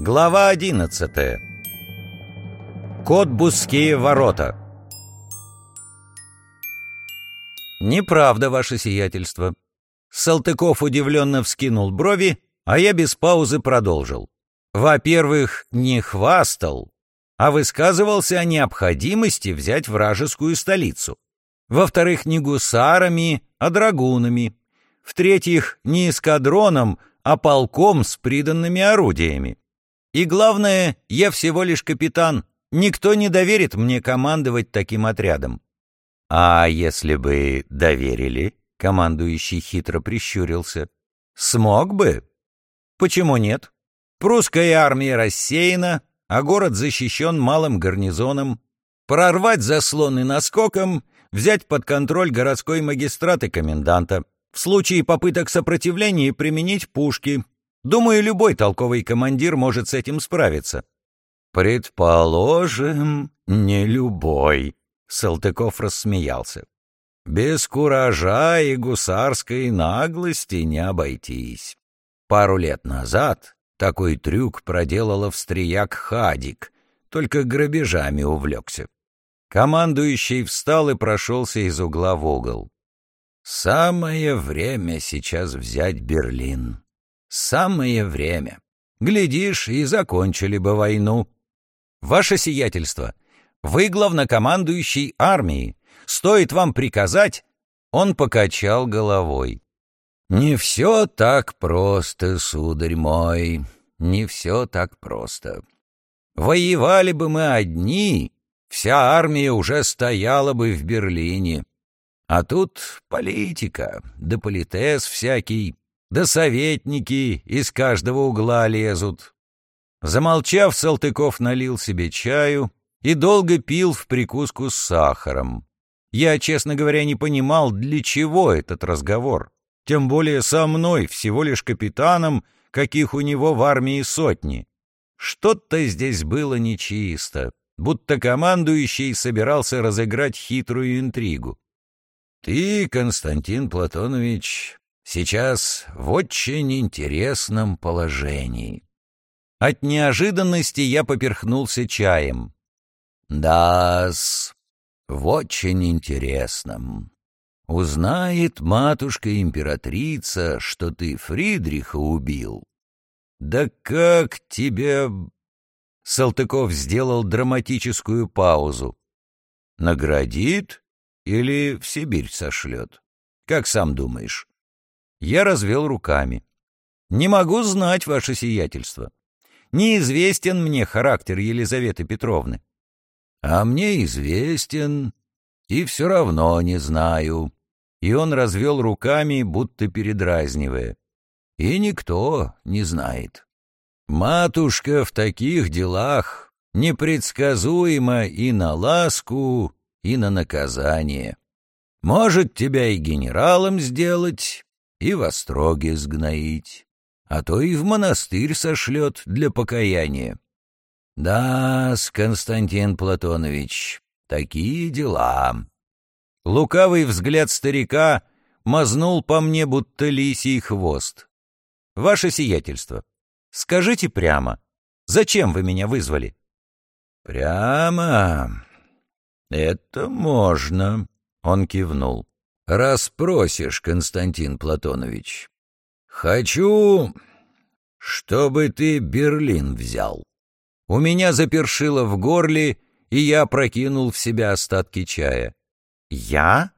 Глава 11 Котбусские ворота «Неправда, ваше сиятельство». Салтыков удивленно вскинул брови, а я без паузы продолжил. «Во-первых, не хвастал, а высказывался о необходимости взять вражескую столицу. Во-вторых, не гусарами, а драгунами. В-третьих, не эскадроном, а полком с приданными орудиями. И главное, я всего лишь капитан. Никто не доверит мне командовать таким отрядом. А если бы доверили, командующий хитро прищурился, смог бы? Почему нет? Прусская армия рассеяна, а город защищен малым гарнизоном. Прорвать заслоны наскоком, взять под контроль городской магистрат и коменданта. В случае попыток сопротивления применить пушки, Думаю, любой толковый командир может с этим справиться. Предположим, не любой, Салтыков рассмеялся. Без куража и гусарской наглости не обойтись. Пару лет назад такой трюк проделал австрияк Хадик, только грабежами увлекся. Командующий встал и прошелся из угла в угол. «Самое время сейчас взять Берлин. Самое время. Глядишь, и закончили бы войну. Ваше сиятельство, вы главнокомандующий армии. Стоит вам приказать, он покачал головой. Не все так просто, сударь мой, не все так просто. Воевали бы мы одни, вся армия уже стояла бы в Берлине. А тут политика, да политес всякий, да советники из каждого угла лезут. Замолчав, Салтыков налил себе чаю и долго пил в прикуску с сахаром. Я, честно говоря, не понимал, для чего этот разговор. Тем более со мной, всего лишь капитаном, каких у него в армии сотни. Что-то здесь было нечисто, будто командующий собирался разыграть хитрую интригу. «Ты, Константин Платонович, сейчас в очень интересном положении. От неожиданности я поперхнулся чаем. Да-с, в очень интересном. Узнает матушка-императрица, что ты Фридриха убил. Да как тебе... Салтыков сделал драматическую паузу. Наградит или в Сибирь сошлет? Как сам думаешь? Я развел руками. «Не могу знать ваше сиятельство. Неизвестен мне характер Елизаветы Петровны». «А мне известен, и все равно не знаю». И он развел руками, будто передразнивая. «И никто не знает. Матушка в таких делах непредсказуема и на ласку, и на наказание. Может тебя и генералом сделать, и в остроге сгноить, а то и в монастырь сошлет для покаяния. да с Константин Платонович, такие дела. Лукавый взгляд старика мазнул по мне, будто лисий хвост. Ваше сиятельство, скажите прямо, зачем вы меня вызвали? Прямо? Это можно, он кивнул. Распросишь, Константин Платонович. Хочу, чтобы ты Берлин взял. У меня запершило в горле, и я прокинул в себя остатки чая. Я?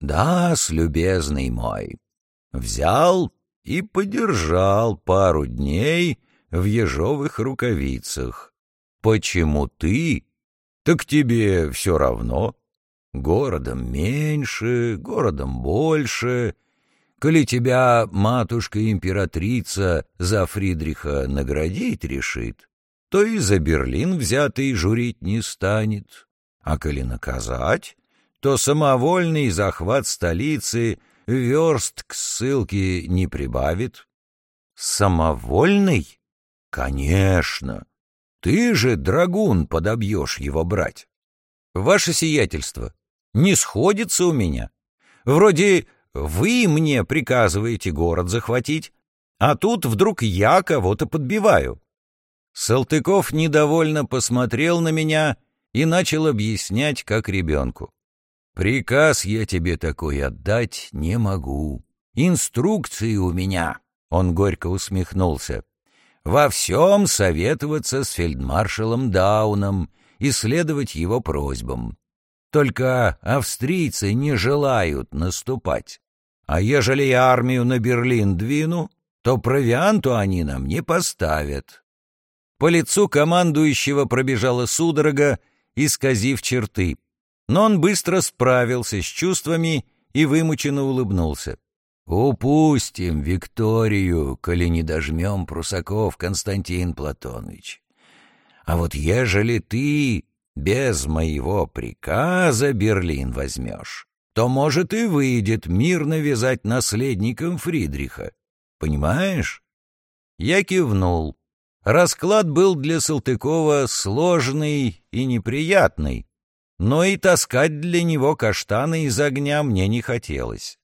Да, с любезный мой. Взял и подержал пару дней в ежовых рукавицах. Почему ты? Так тебе все равно. Городом меньше, городом больше. Коли тебя матушка-императрица за Фридриха наградить решит, то и за Берлин взятый журить не станет. А коли наказать, то самовольный захват столицы верст к ссылке не прибавит. Самовольный? Конечно. Ты же, драгун, подобьешь его брать. Ваше сиятельство, не сходится у меня. Вроде вы мне приказываете город захватить, а тут вдруг я кого-то подбиваю. Салтыков недовольно посмотрел на меня и начал объяснять, как ребенку. «Приказ я тебе такой отдать не могу. Инструкции у меня», — он горько усмехнулся. «Во всем советоваться с фельдмаршалом Дауном и следовать его просьбам. Только австрийцы не желают наступать. А ежели я армию на Берлин двину, то провианту они нам не поставят. По лицу командующего пробежала судорога, исказив черты. Но он быстро справился с чувствами и вымученно улыбнулся. «Упустим Викторию, коли не дожмем прусаков, Константин Платонович. А вот ежели ты без моего приказа Берлин возьмешь, то, может, и выйдет мирно вязать наследником Фридриха. Понимаешь?» Я кивнул. Расклад был для Салтыкова сложный и неприятный, но и таскать для него каштаны из огня мне не хотелось.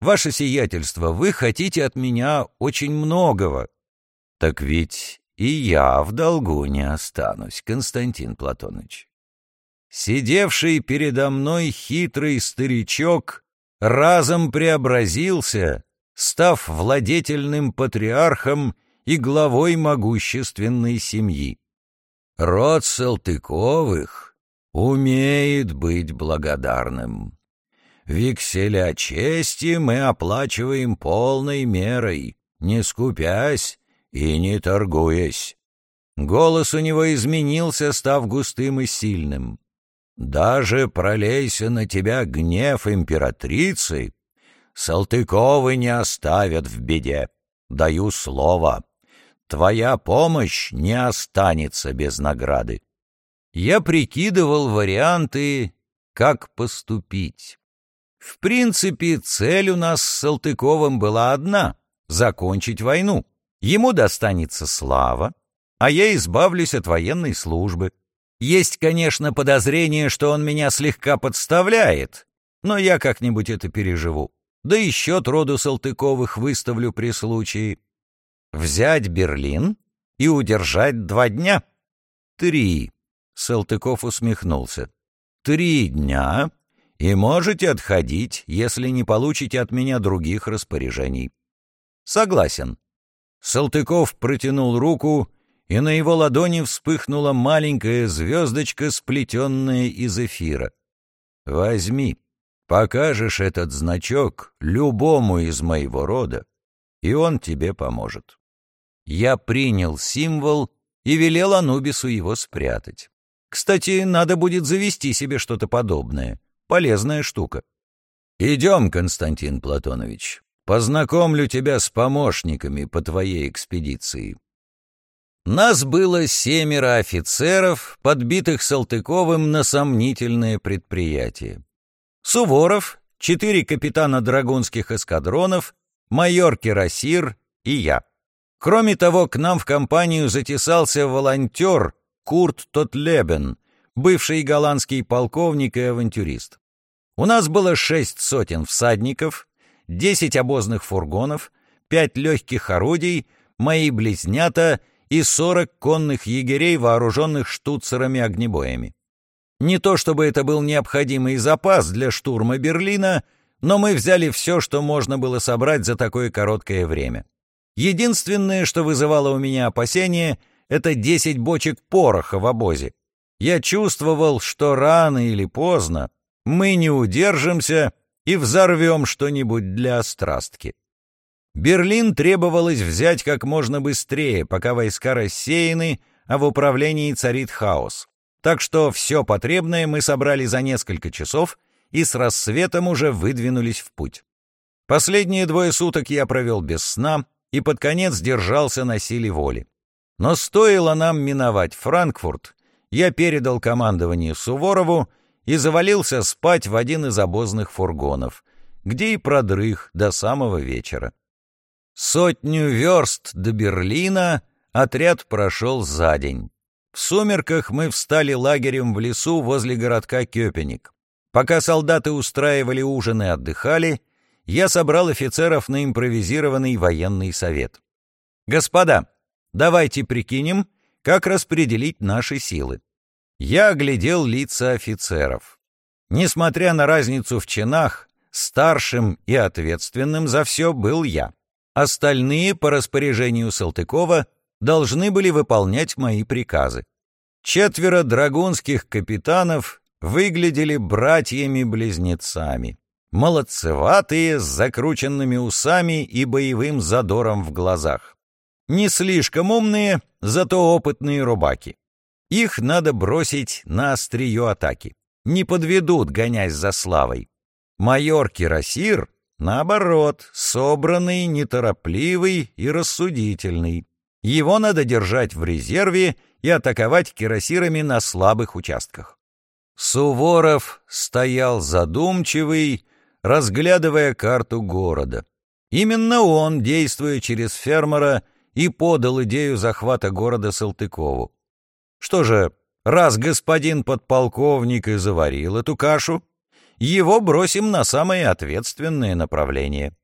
Ваше сиятельство, вы хотите от меня очень многого. Так ведь и я в долгу не останусь, Константин Платоныч. Сидевший передо мной хитрый старичок разом преобразился, став владетельным патриархом и главой могущественной семьи. Род Салтыковых умеет быть благодарным. Векселя чести мы оплачиваем полной мерой, не скупясь и не торгуясь. Голос у него изменился, став густым и сильным. Даже пролейся на тебя гнев императрицы, Салтыковы не оставят в беде. Даю слово твоя помощь не останется без награды. Я прикидывал варианты, как поступить. В принципе, цель у нас с Салтыковым была одна — закончить войну. Ему достанется слава, а я избавлюсь от военной службы. Есть, конечно, подозрение, что он меня слегка подставляет, но я как-нибудь это переживу. Да и счет роду Салтыковых выставлю при случае. Взять Берлин и удержать два дня? Три. Салтыков усмехнулся. Три дня, и можете отходить, если не получите от меня других распоряжений. Согласен. Салтыков протянул руку, и на его ладони вспыхнула маленькая звездочка, сплетенная из эфира. Возьми, покажешь этот значок любому из моего рода, и он тебе поможет. Я принял символ и велел Анубису его спрятать. Кстати, надо будет завести себе что-то подобное. Полезная штука. Идем, Константин Платонович. Познакомлю тебя с помощниками по твоей экспедиции. Нас было семеро офицеров, подбитых Салтыковым на сомнительное предприятие. Суворов, четыре капитана драгунских эскадронов, майор Кирасир и я. Кроме того, к нам в компанию затесался волонтер Курт Тотлебен, бывший голландский полковник и авантюрист. У нас было шесть сотен всадников, десять обозных фургонов, пять легких орудий, мои близнята и сорок конных егерей, вооруженных штуцерами-огнебоями. Не то чтобы это был необходимый запас для штурма Берлина, но мы взяли все, что можно было собрать за такое короткое время. Единственное, что вызывало у меня опасения, это десять бочек пороха в обозе. Я чувствовал, что рано или поздно мы не удержимся и взорвем что-нибудь для острастки. Берлин требовалось взять как можно быстрее, пока войска рассеяны, а в управлении царит хаос. Так что все потребное мы собрали за несколько часов и с рассветом уже выдвинулись в путь. Последние двое суток я провел без сна, и под конец держался на силе воли. Но стоило нам миновать Франкфурт, я передал командование Суворову и завалился спать в один из обозных фургонов, где и продрых до самого вечера. Сотню верст до Берлина отряд прошел за день. В сумерках мы встали лагерем в лесу возле городка Кёпеник. Пока солдаты устраивали ужин и отдыхали, я собрал офицеров на импровизированный военный совет. «Господа, давайте прикинем, как распределить наши силы. Я оглядел лица офицеров. Несмотря на разницу в чинах, старшим и ответственным за все был я. Остальные, по распоряжению Салтыкова, должны были выполнять мои приказы. Четверо драгунских капитанов выглядели братьями-близнецами. Молодцеватые, с закрученными усами и боевым задором в глазах. Не слишком умные, зато опытные рубаки. Их надо бросить на острие атаки. Не подведут, гонясь за славой. Майор Кирасир, наоборот, собранный, неторопливый и рассудительный. Его надо держать в резерве и атаковать кирасирами на слабых участках. Суворов стоял задумчивый, разглядывая карту города. Именно он, действуя через фермера, и подал идею захвата города Салтыкову. Что же, раз господин подполковник и заварил эту кашу, его бросим на самое ответственное направление.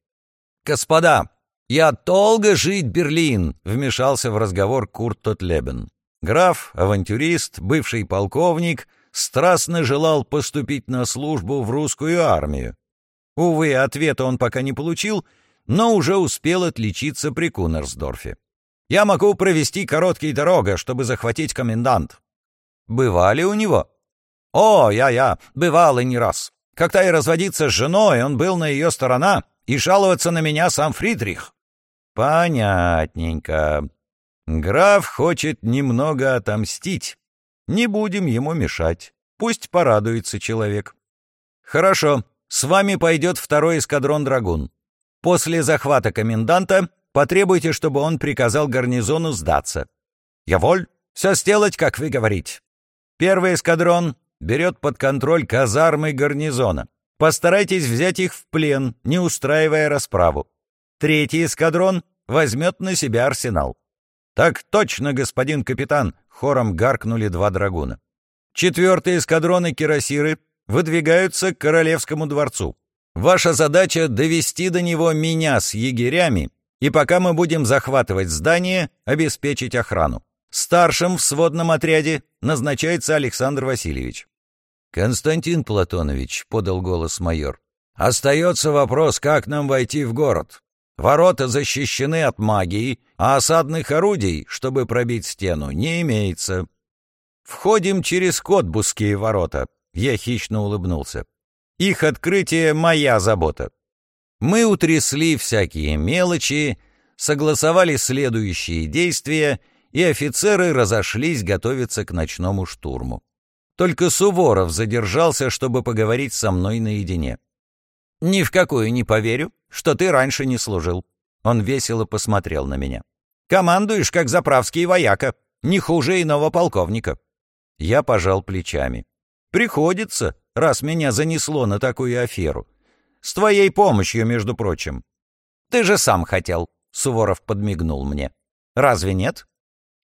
«Господа, я долго жить Берлин!» — вмешался в разговор Курт Тотлебен. Граф, авантюрист, бывший полковник, страстно желал поступить на службу в русскую армию. Увы, ответа он пока не получил, но уже успел отличиться при Кунерсдорфе. «Я могу провести короткий дорога, чтобы захватить комендант». «Бывали у него?» «О, я-я, бывал и не раз. Когда я разводиться с женой, он был на ее сторона, и жаловаться на меня сам Фридрих». «Понятненько. Граф хочет немного отомстить. Не будем ему мешать. Пусть порадуется человек». «Хорошо, с вами пойдет второй эскадрон «Драгун». После захвата коменданта потребуйте, чтобы он приказал гарнизону сдаться. Я воль, все сделать, как вы говорите. Первый эскадрон берет под контроль казармы гарнизона. Постарайтесь взять их в плен, не устраивая расправу. Третий эскадрон возьмет на себя арсенал. «Так точно, господин капитан!» — хором гаркнули два драгуна. Четвертый эскадрон и кирасиры выдвигаются к Королевскому дворцу. Ваша задача — довести до него меня с егерями, и пока мы будем захватывать здание, обеспечить охрану. Старшим в сводном отряде назначается Александр Васильевич. «Константин Платонович», — подал голос майор, — «остается вопрос, как нам войти в город. Ворота защищены от магии, а осадных орудий, чтобы пробить стену, не имеется. Входим через Котбусские ворота. Я хищно улыбнулся. Их открытие — моя забота. Мы утрясли всякие мелочи, согласовали следующие действия, и офицеры разошлись готовиться к ночному штурму. Только Суворов задержался, чтобы поговорить со мной наедине. «Ни в какую не поверю, что ты раньше не служил». Он весело посмотрел на меня. «Командуешь, как заправский вояка, не хуже иного полковника». Я пожал плечами. Приходится, раз меня занесло на такую аферу. С твоей помощью, между прочим. Ты же сам хотел, Суворов подмигнул мне. Разве нет?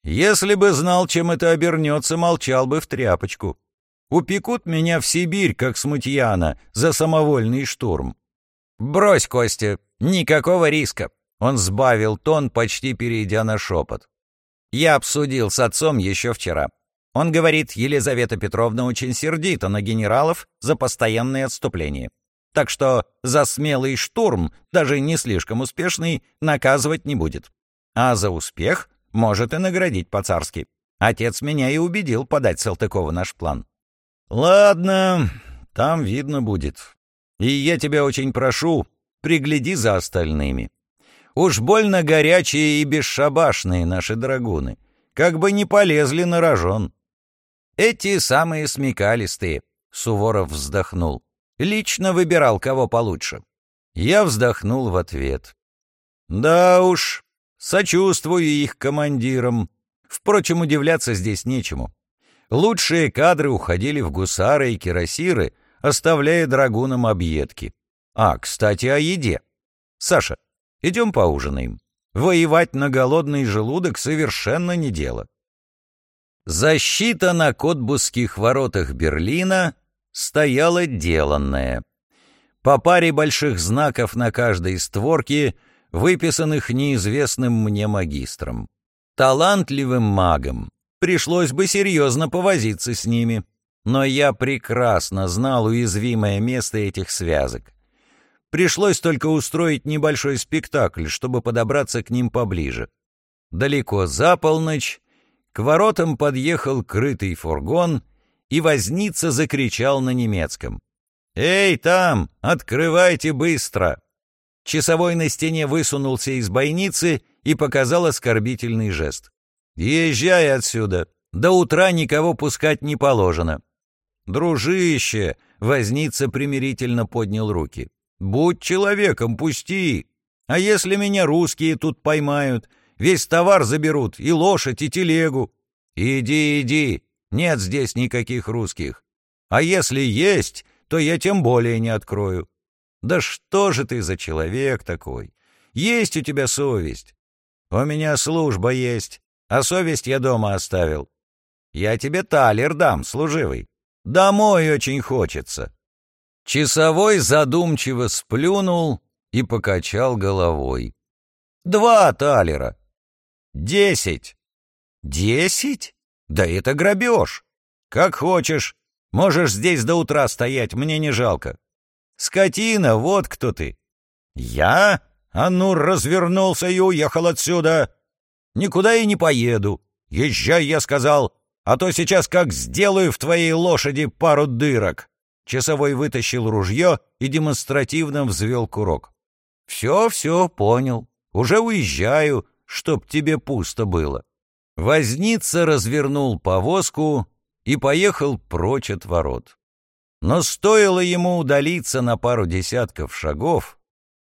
Если бы знал, чем это обернется, молчал бы в тряпочку. Упекут меня в Сибирь, как смутьяна, за самовольный штурм. Брось, Костя, никакого риска. Он сбавил тон, почти перейдя на шепот. Я обсудил с отцом еще вчера. Он говорит, Елизавета Петровна очень сердита на генералов за постоянное отступление. Так что за смелый штурм, даже не слишком успешный, наказывать не будет. А за успех может и наградить по-царски. Отец меня и убедил подать Салтыкову наш план. Ладно, там видно будет. И я тебя очень прошу, пригляди за остальными. Уж больно горячие и бесшабашные наши драгуны. Как бы не полезли на рожон. Эти самые смекалистые, Суворов вздохнул. Лично выбирал, кого получше. Я вздохнул в ответ. Да уж, сочувствую их командирам. Впрочем, удивляться здесь нечему. Лучшие кадры уходили в гусары и кирасиры, оставляя драгунам объедки. А, кстати, о еде. Саша, идем поужинаем. Воевать на голодный желудок совершенно не дело. Защита на Котбусских воротах Берлина стояла деланная. По паре больших знаков на каждой створке, выписанных неизвестным мне магистром. Талантливым магом, пришлось бы серьезно повозиться с ними. Но я прекрасно знал уязвимое место этих связок. Пришлось только устроить небольшой спектакль, чтобы подобраться к ним поближе. Далеко за полночь к воротам подъехал крытый фургон, и возница закричал на немецком. «Эй, там! Открывайте быстро!» Часовой на стене высунулся из бойницы и показал оскорбительный жест. «Езжай отсюда! До утра никого пускать не положено!» «Дружище!» — возница примирительно поднял руки. «Будь человеком, пусти! А если меня русские тут поймают? Весь товар заберут, и лошадь, и телегу. Иди, иди, нет здесь никаких русских. А если есть, то я тем более не открою. Да что же ты за человек такой? Есть у тебя совесть? У меня служба есть, а совесть я дома оставил. Я тебе талер дам, служивый. Домой очень хочется. Часовой задумчиво сплюнул и покачал головой. Два талера. Десять. Десять? Да это грабеж. Как хочешь. Можешь здесь до утра стоять, мне не жалко. Скотина, вот кто ты. Я? А ну, развернулся и уехал отсюда. Никуда и не поеду. Езжай, я сказал, а то сейчас как сделаю в твоей лошади пару дырок. Часовой вытащил ружье и демонстративно взвел курок. «Все, все, понял. Уже уезжаю, чтоб тебе пусто было». Возница развернул повозку и поехал прочь от ворот. Но стоило ему удалиться на пару десятков шагов,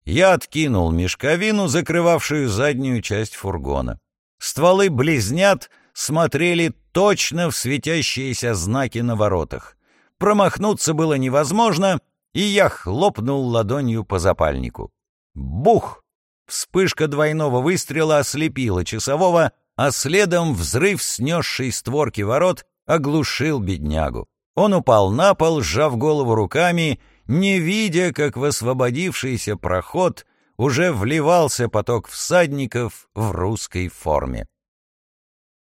я откинул мешковину, закрывавшую заднюю часть фургона. Стволы близнят смотрели точно в светящиеся знаки на воротах. Промахнуться было невозможно, и я хлопнул ладонью по запальнику. Бух! Вспышка двойного выстрела ослепила часового, а следом взрыв, снесший створки ворот, оглушил беднягу. Он упал на пол, сжав голову руками, не видя, как в освободившийся проход уже вливался поток всадников в русской форме.